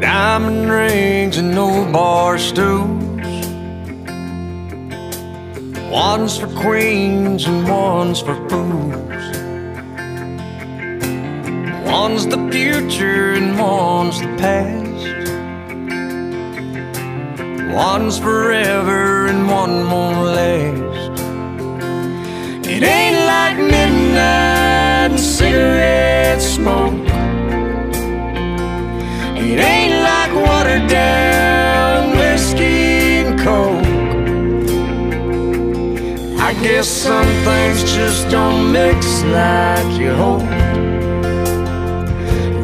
rangs and no bar stools. One's for queens and one's for fools. One's the future and one's the past. One's forever and one won't last. It ain't like midnight guess some things just don't mix like you hope.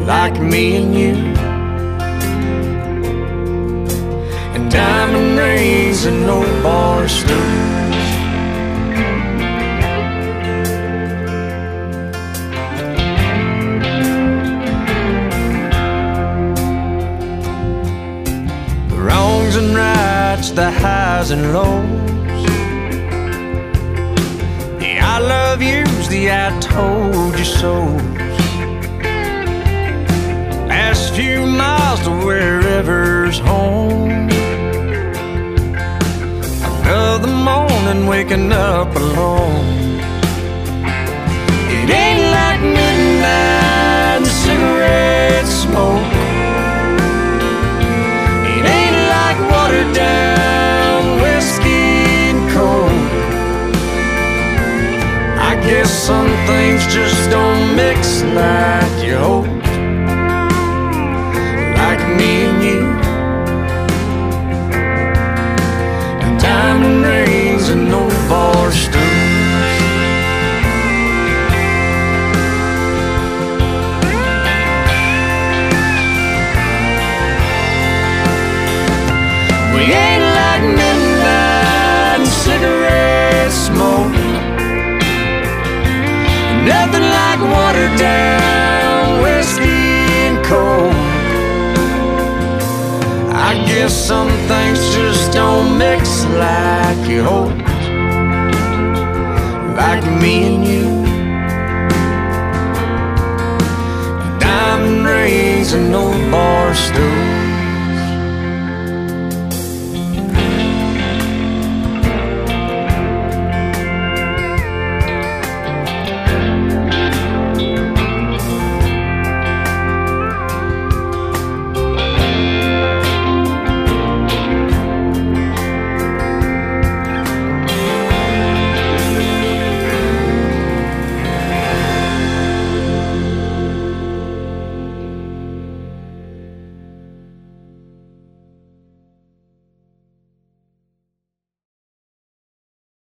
Like me and you. And diamond rings and no bar stools. The wrongs and rights, the highs and lows. I love yous, the I told you so's. Last few miles to wherever's home. Another morning waking up alone. It ain't like midnight like you hope. Like me and you. And diamond rings and no bar stools. We ain't down whiskey and coke. I guess some things just don't mix like you hoped. Like me and you. Diamond rings and no bar stools.